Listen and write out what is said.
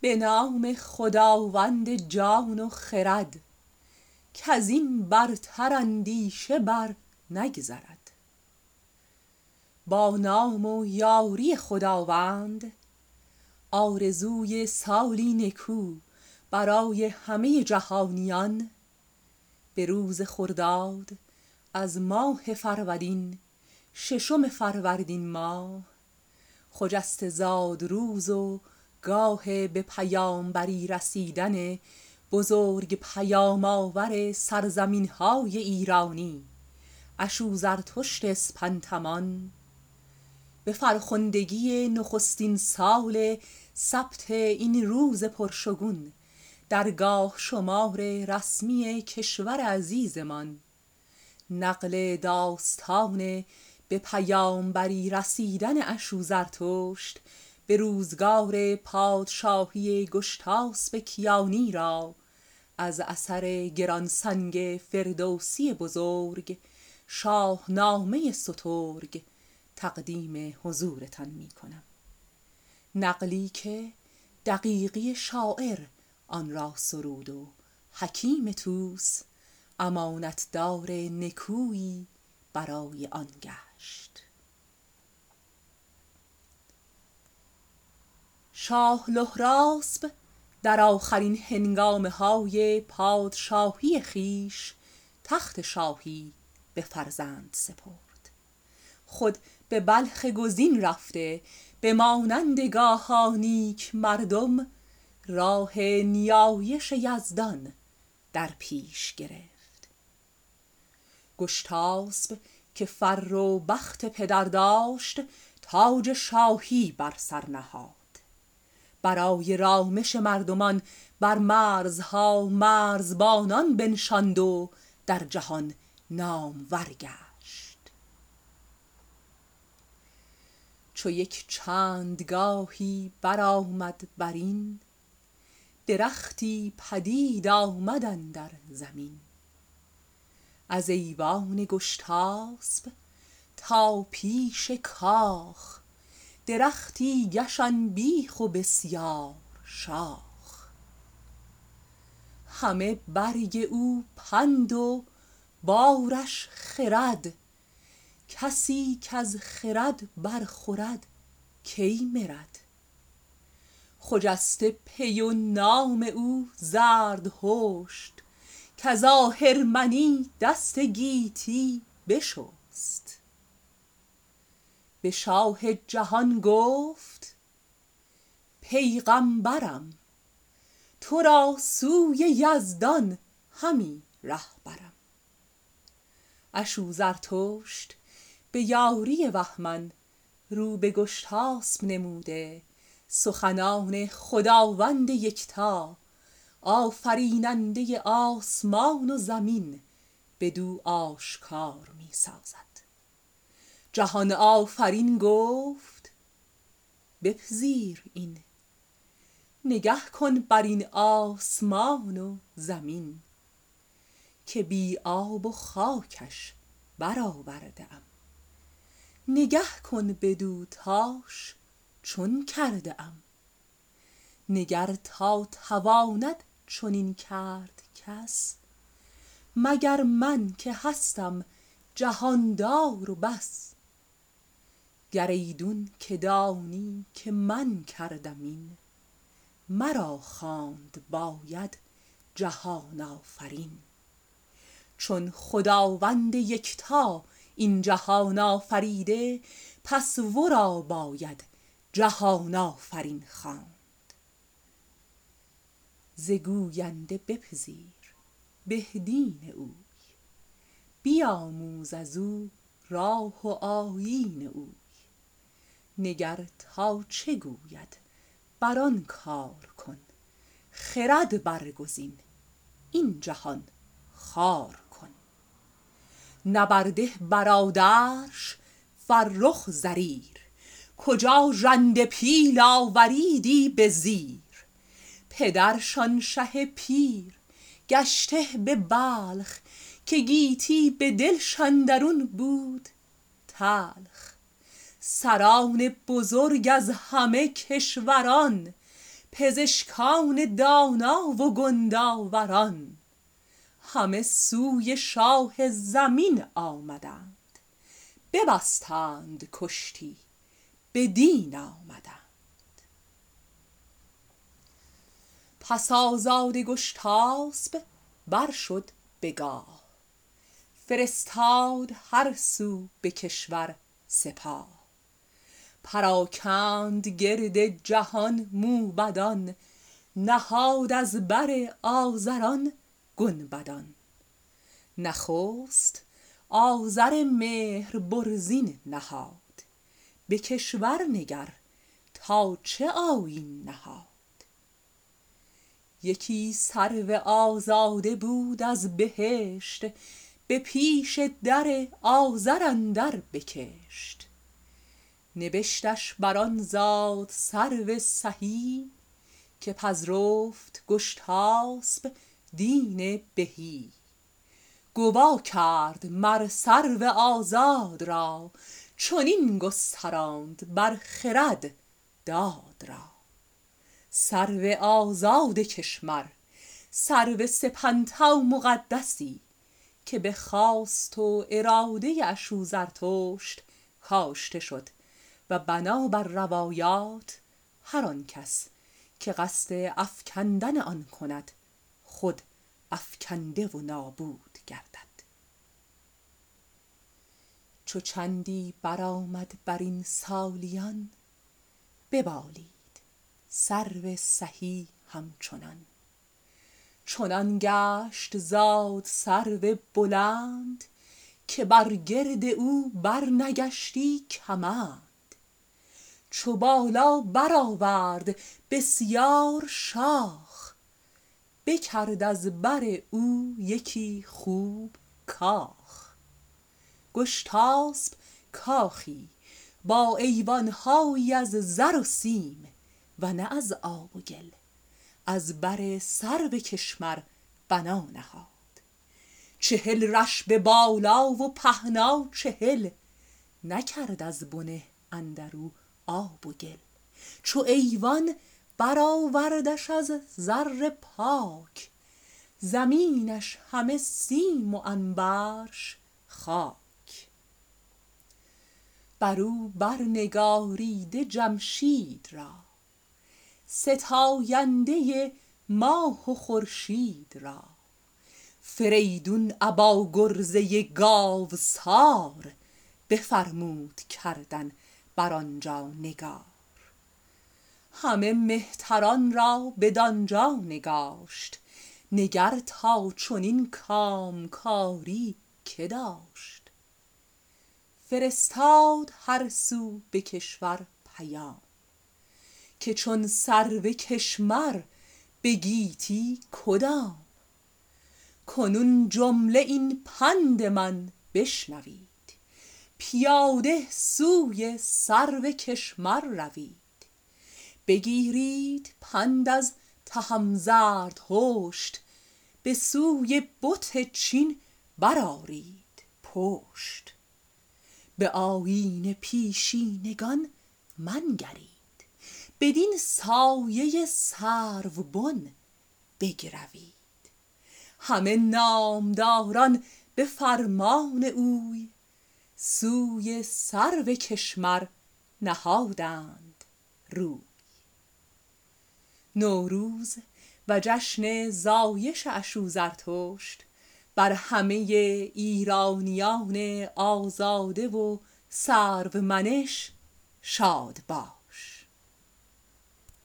به نام خداوند جان و خرد کز این برتر اندیشه بر نگذرد. با نام و یاری خداوند آرزوی سالی نکو برای همه جهانیان به روز خرداد از ماه فرودین ششم فروردین ماه خجسته زاد روز و گاه به پیامبری رسیدن بزرگ پیام آور سرزمین های ایرانی. اشوزرتشت اسپنتمان. به فرخندگی نخستین سال ثبت این روز پرشگون در گاه شمار رسمی کشور عزیزمان. نقل داستان به پیامبری رسیدن اشوزرتشت به روزگار پادشاهی گشتاسپ کیانی را از اثر گرانسنگ فردوسی بزرگ شاهنامه سترگ تقدیم حضورتان می کنم نقلی که دقیقی شاعر آن را سرود و حکیم توس امانتدار نکویی برای آن گشت. شاه لهراسب در آخرین هنگامه های پادشاهی خیش تخت شاهی به فرزند سپرد. خود به بلخ گزین رفته به مانند گاهانیک مردم راه نیایش یزدان در پیش گرفت. گشتاسب که فر و بخت پدر داشت تاج شاهی بر سر نهاد. برای رامش مردمان بر مرزها مرزبانان بنشاند و در جهان نامور گشت چو یک چندگاهی برآمد برین درختی پدید آمد اندر زمین. از ایوان گشتاسپ تا پیش کاخ درختی کش بیخ و بسیار شاخ. همه برگ او پند و بارش خرد. کسی کز خرد برخورد کی مرد؟ خجسته پی و نام او زردهشت کز آهرمنی دست گیتی بشست. به شاه جهان گفت پیغامبرم تو را سوی یزدان همی ره برم اشوزرتشت به یاری بهمن رو به گشتاسپ نموده سخنان خداوند یکتا آفریننده آسمان و زمین بدو آشکار می سازد جهان آفرین گفت. بپذیر این. نگه کن بر این آسمان و زمین که بی آب و خاکش برآورده ام نگه کن بدو تاش چون کرده ام نگر تا تواند چنین کرد کس. مگر من که هستم جهاندار و بس. گر ایدون که دانی که من کردم این مرا خواند باید جهان آفرین. چون خداوند یکتا این جهان آفریده پس ورا باید جهان آفرین خواند. ز گوینده بپذیر به دین اوی بیاموز از او راه و آیین اوی. نگر تا چه گوید؟ بر آن کار کن. خرد برگزین. این جهان خوار کن. نبرده برادرش فرخ زریر. کجا ژنده پیل آوریدی به زیر؟ پدرشان شه پیر. گشته به بلخ که گیتی به دلش اندرون بود تلخ. سران بزرگ از همه کشوران پزشکان دانا و گنداوران. همه سوی شاه زمین آمدند ببستند کشتی به دین آمدند. پس آزاده گشتاسب بر شد بگاه فرستاد هر سو به کشور سپاه. پراکند گرد جهان موبدان نهاد از بر آزران گنبدان. نخست آزر مهر برزین نهاد به کشور نگر تا چه آیین نهاد. یکی سرو آزاده بود از بهشت به پیش در آذر اندر بکشت. نبشتش بر آن زاد سرو سهی که پذرفت گشتاسپ دین بهی. گوا کرد مر سرو آزاد را چنین گستراند بر خرد داد را. سرو آزاد کشمر سرو سپنتا مقدسی که به خواست و اراده اشو زرتشت کاشته شد و بنابر روایات هر آن کس که قصد افکندن آن کند خود افکنده و نابود گردد. چو چندی برآمد بر این سالیان ببالید سرو سهی همچنان. چنان گشت زاد سرو بلند که بر گرد او برنگشتی کمند. چو بالا برآورد بسیار شاخ بکرد از بر او یکی خوب کاخ. گشتاسپ کاخی با ایوانهایی از زر و سیم و نه از آب و گل از بر سرو کشمر بنا نهاد. چهل رشب بالا و پهنا چهل نکرد از بنه اندرو آب و گل چو ایوان برآوردش از زر پاک. زمینش همه سیم و عنبرش خاک. بر او برنگاریده جمشید را. ستاینده ماه و خورشید را. فریدون ابا گرزه گاوسار بفرمود کردن بر آنجا نگار. همه مهتران را بدانجا نگاشت نگر تا چنین کامکاری که داشت. فرستاد هر سو به کشور پیام که چون سرو کشمر به گیتی کدام. کنون جمله این پند من بشنوید. پیاده سوی سرو کشمر روید. بگیرید پند از تهمزرد هشت به سوی بت چین برآرید پشت. به آیین پیشینگان منگرید بدین سایه سروبن بگروید. همه نامداران به فرمان اوی سوی سرو کشمر نهادند روی. نوروز و جشن زایش اشو زرتشت بر همه ایرانیان آزاده و سرو منش شاد باد.